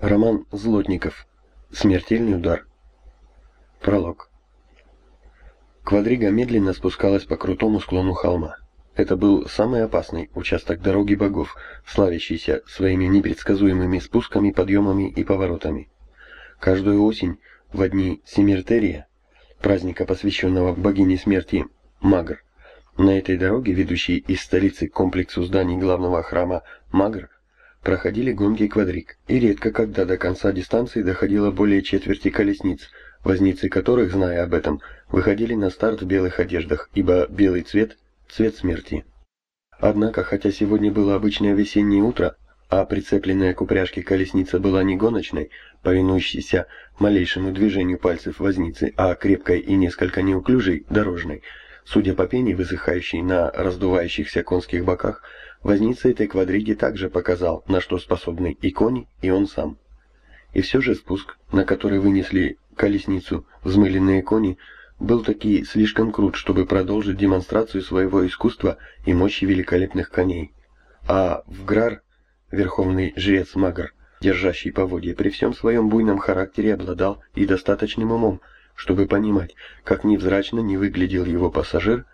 Роман Злотников. Смертельный удар. Пролог. Квадрига медленно спускалась по крутому склону холма. Это был самый опасный участок дороги богов, славящийся своими непредсказуемыми спусками, подъемами и поворотами. Каждую осень в дни Семиртерия, праздника, посвященного богине смерти Магр, на этой дороге, ведущей из столицы к комплексу зданий главного храма Магр, проходили гонки квадрик, и редко когда до конца дистанции доходило более четверти колесниц, возницы которых, зная об этом, выходили на старт в белых одеждах, ибо белый цвет – цвет смерти. Однако, хотя сегодня было обычное весеннее утро, а прицепленная к упряжке колесница была не гоночной, повинующейся малейшему движению пальцев возницы, а крепкой и несколько неуклюжей, дорожной – Судя по пене, высыхающей на раздувающихся конских боках, возница этой квадриги также показал, на что способны и кони, и он сам. И все же спуск, на который вынесли колесницу взмыленные кони, был таки слишком крут, чтобы продолжить демонстрацию своего искусства и мощи великолепных коней. А Вграр, верховный жрец Магар, держащий поводья, при всем своем буйном характере обладал и достаточным умом, чтобы понимать, как невзрачно не выглядел его пассажир,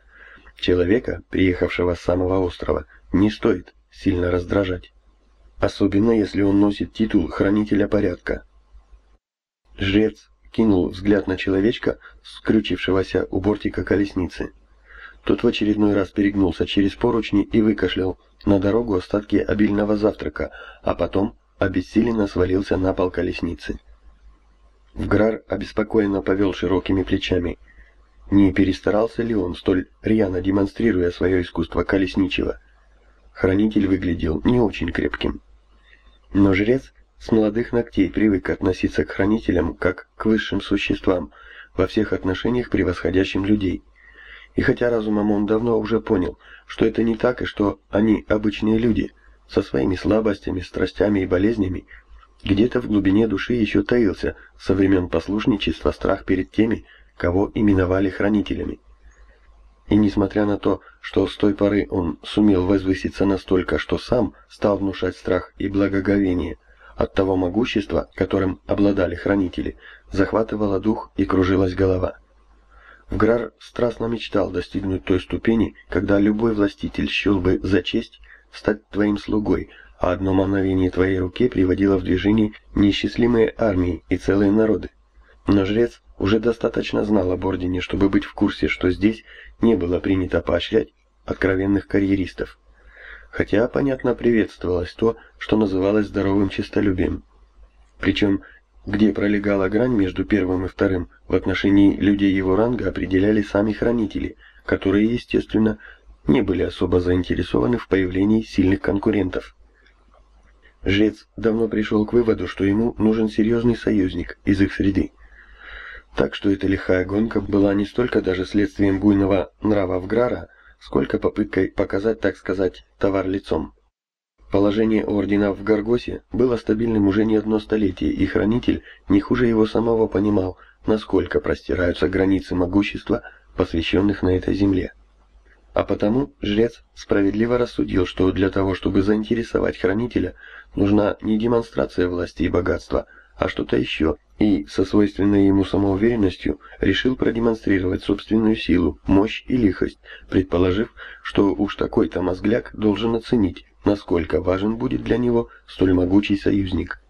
человека, приехавшего с самого острова, не стоит сильно раздражать. Особенно, если он носит титул хранителя порядка. Жрец кинул взгляд на человечка, скрючившегося у бортика колесницы. Тот в очередной раз перегнулся через поручни и выкашлял на дорогу остатки обильного завтрака, а потом обессиленно свалился на пол колесницы. Вграр обеспокоенно повел широкими плечами. Не перестарался ли он, столь рьяно демонстрируя свое искусство колесничего? Хранитель выглядел не очень крепким. Но жрец с молодых ногтей привык относиться к хранителям как к высшим существам, во всех отношениях превосходящим людей. И хотя разумом он давно уже понял, что это не так и что они обычные люди, со своими слабостями, страстями и болезнями, где-то в глубине души еще таился со времен послушничества страх перед теми, кого именовали хранителями. И несмотря на то, что с той поры он сумел возвыситься настолько, что сам стал внушать страх и благоговение от того могущества, которым обладали хранители, захватывала дух и кружилась голова. Вграр страстно мечтал достигнуть той ступени, когда любой властитель счел бы за честь стать твоим слугой, а одно мгновение твоей руки приводило в движение неисчислимые армии и целые народы. Но жрец уже достаточно знал об Ордене, чтобы быть в курсе, что здесь не было принято поощрять откровенных карьеристов. Хотя, понятно, приветствовалось то, что называлось здоровым честолюбием. Причем, где пролегала грань между первым и вторым, в отношении людей его ранга определяли сами хранители, которые, естественно, не были особо заинтересованы в появлении сильных конкурентов. Жрец давно пришел к выводу, что ему нужен серьезный союзник из их среды. Так что эта лихая гонка была не столько даже следствием буйного нрава Вграра, сколько попыткой показать, так сказать, товар лицом. Положение ордена в Гаргосе было стабильным уже не одно столетие, и хранитель не хуже его самого понимал, насколько простираются границы могущества, посвященных на этой земле. А потому жрец справедливо рассудил, что для того, чтобы заинтересовать хранителя, нужна не демонстрация власти и богатства, а что-то еще, и со свойственной ему самоуверенностью решил продемонстрировать собственную силу, мощь и лихость, предположив, что уж такой-то мозгляк должен оценить, насколько важен будет для него столь могучий союзник.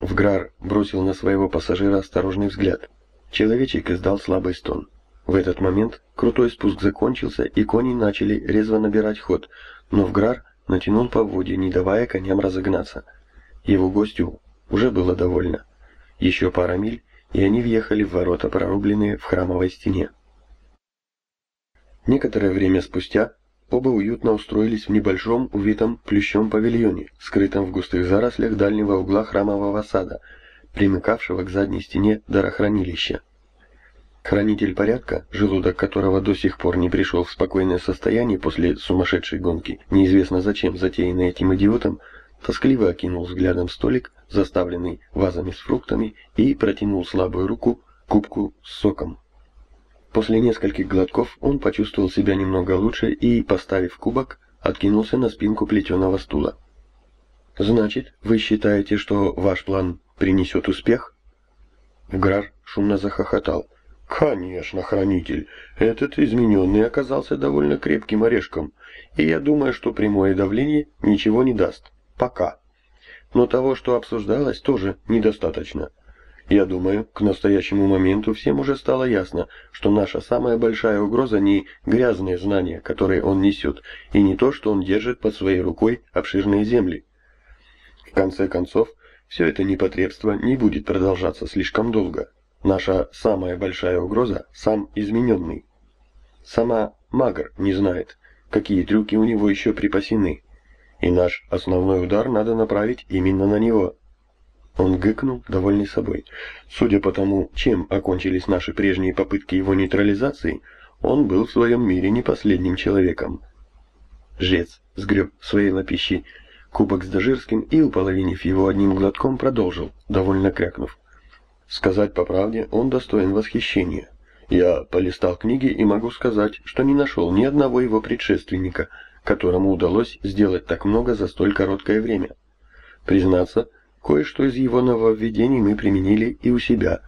Вграр бросил на своего пассажира осторожный взгляд. Человечек издал слабый стон. В этот момент крутой спуск закончился, и кони начали резво набирать ход, но Вграр натянул поводья, не давая коням разогнаться. Его гостю уже было довольно. Еще пара миль, и они въехали в ворота, прорубленные в храмовой стене. Некоторое время спустя оба уютно устроились в небольшом увитом плющом павильоне, скрытом в густых зарослях дальнего угла храмового сада, примыкавшего к задней стене дарохранилища. Хранитель порядка, желудок которого до сих пор не пришел в спокойное состояние после сумасшедшей гонки, неизвестно зачем затеянный этим идиотом, тоскливо окинул взглядом столик, заставленный вазами с фруктами, и протянул слабую руку кубку с соком. После нескольких глотков он почувствовал себя немного лучше и, поставив кубок, откинулся на спинку плетеного стула. Значит, вы считаете, что ваш план принесет успех? Грар шумно захохотал. Конечно, хранитель. Этот измененный оказался довольно крепким орешком, и я думаю, что прямое давление ничего не даст. Пока. Но того, что обсуждалось, тоже недостаточно. Я думаю, к настоящему моменту всем уже стало ясно, что наша самая большая угроза не грязные знания, которые он несет, и не то, что он держит под своей рукой обширные земли. В конце концов, все это непотребство не будет продолжаться слишком долго. Наша самая большая угроза – сам измененный. Сама Магр не знает, какие трюки у него еще припасены. И наш основной удар надо направить именно на него. Он гыкнул, довольный собой. Судя по тому, чем окончились наши прежние попытки его нейтрализации, он был в своем мире не последним человеком. Жрец сгреб своей лапищей кубок с дожирским и, уполовинив его одним глотком, продолжил, довольно крякнув. Сказать по правде, он достоин восхищения. Я полистал книги и могу сказать, что не нашел ни одного его предшественника, которому удалось сделать так много за столь короткое время. Признаться, кое-что из его нововведений мы применили и у себя.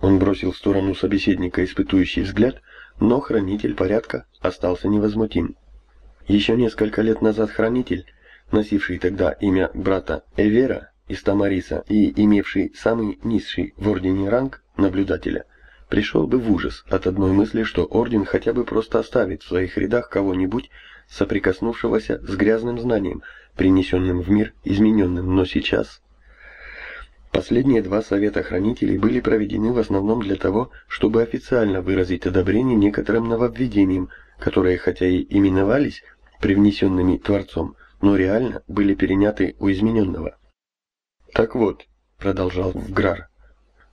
Он бросил в сторону собеседника испытующий взгляд, но хранитель порядка остался невозмутим. Еще несколько лет назад хранитель, носивший тогда имя брата Эвера, из Тамариса и имевший самый низший в ордене ранг наблюдателя, пришел бы в ужас от одной мысли, что орден хотя бы просто оставит в своих рядах кого-нибудь, соприкоснувшегося с грязным знанием, принесенным в мир измененным, но сейчас... Последние два совета хранителей были проведены в основном для того, чтобы официально выразить одобрение некоторым нововведениям, которые хотя и именовались привнесенными Творцом, но реально были переняты у измененного. Так вот, продолжал Грар,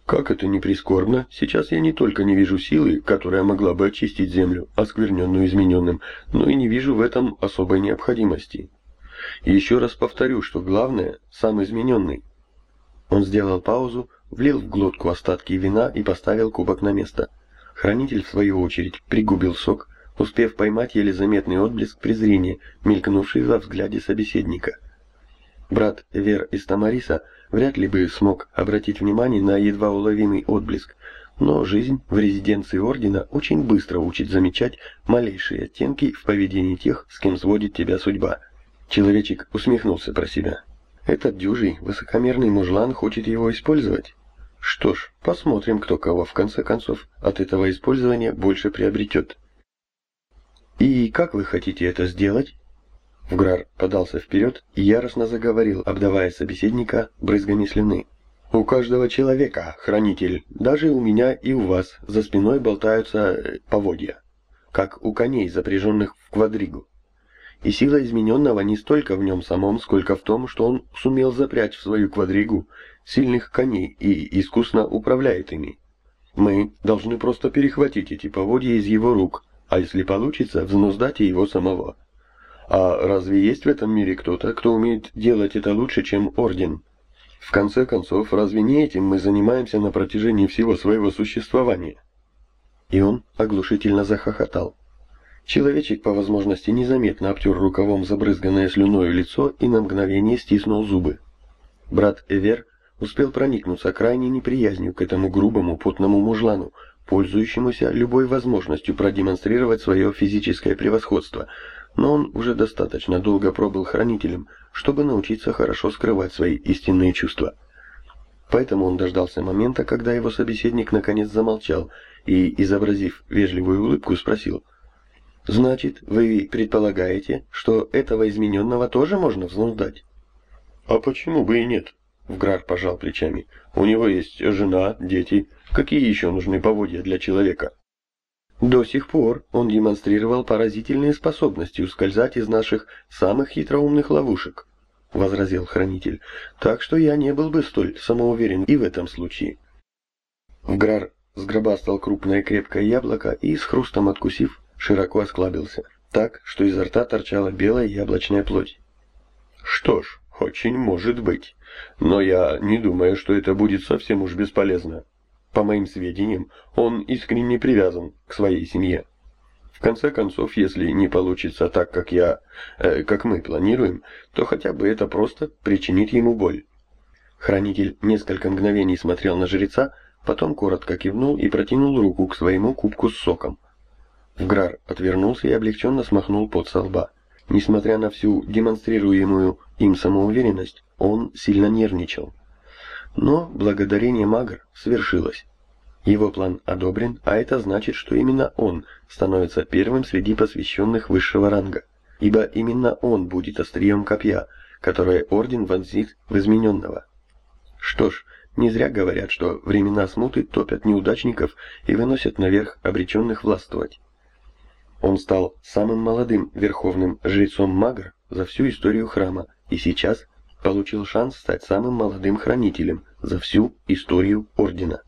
как это ни прискорбно, сейчас я не только не вижу силы, которая могла бы очистить землю, оскверненную измененным, но и не вижу в этом особой необходимости. Еще раз повторю, что главное – сам измененный. Он сделал паузу, влил в глотку остатки вина и поставил кубок на место. Хранитель, в свою очередь, пригубил сок, успев поймать еле заметный отблеск презрения, мелькнувший во взгляде собеседника – Брат Вер из Тамариса вряд ли бы смог обратить внимание на едва уловимый отблеск, но жизнь в резиденции Ордена очень быстро учит замечать малейшие оттенки в поведении тех, с кем сводит тебя судьба. Человечек усмехнулся про себя. Этот дюжий, высокомерный мужлан хочет его использовать? Что ж, посмотрим, кто кого в конце концов от этого использования больше приобретет. И как вы хотите это сделать? Вграр подался вперед и яростно заговорил, обдавая собеседника брызгами слюны. «У каждого человека, хранитель, даже у меня и у вас, за спиной болтаются э, поводья, как у коней, запряженных в квадригу. И сила измененного не столько в нем самом, сколько в том, что он сумел запрячь в свою квадригу сильных коней и искусно управляет ими. Мы должны просто перехватить эти поводья из его рук, а если получится, взнуздать и его самого». А разве есть в этом мире кто-то, кто умеет делать это лучше, чем Орден? В конце концов, разве не этим мы занимаемся на протяжении всего своего существования? И он оглушительно захохотал. Человечек по возможности незаметно обтер рукавом забрызганное слюною лицо и на мгновение стиснул зубы. Брат Эвер успел проникнуться крайней неприязнью к этому грубому потному мужлану, пользующемуся любой возможностью продемонстрировать свое физическое превосходство – но он уже достаточно долго пробыл хранителем, чтобы научиться хорошо скрывать свои истинные чувства. Поэтому он дождался момента, когда его собеседник наконец замолчал и, изобразив вежливую улыбку, спросил. «Значит, вы предполагаете, что этого измененного тоже можно взнуздать?» «А почему бы и нет?» Вграр пожал плечами. «У него есть жена, дети. Какие еще нужны поводья для человека?» До сих пор он демонстрировал поразительные способности ускользать из наших самых хитроумных ловушек, возразил хранитель. Так что я не был бы столь самоуверен и в этом случае. Вграр сгробастал крупное крепкое яблоко и, с хрустом откусив, широко осклабился, так, что изо рта торчала белая яблочная плоть. «Что ж, очень может быть, но я не думаю, что это будет совсем уж бесполезно. По моим сведениям, он искренне привязан к своей семье. В конце концов, если не получится так, как я, э, как мы планируем, то хотя бы это просто причинит ему боль. Хранитель несколько мгновений смотрел на жреца, потом коротко кивнул и протянул руку к своему кубку с соком. Вграр отвернулся и облегченно смахнул пот со лба. Несмотря на всю демонстрируемую им самоуверенность, он сильно нервничал. Но благодарение Магр свершилось. Его план одобрен, а это значит, что именно он становится первым среди посвященных высшего ранга, ибо именно он будет острием копья, которое Орден вонзит в измененного. Что ж, не зря говорят, что времена смуты топят неудачников и выносят наверх обреченных властвовать. Он стал самым молодым верховным жрецом Магр за всю историю храма и сейчас получил шанс стать самым молодым хранителем за всю историю Ордена.